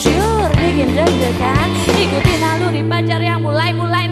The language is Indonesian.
Syur bikin deg-degan Ikuti naluri pacar yang mulai-mulai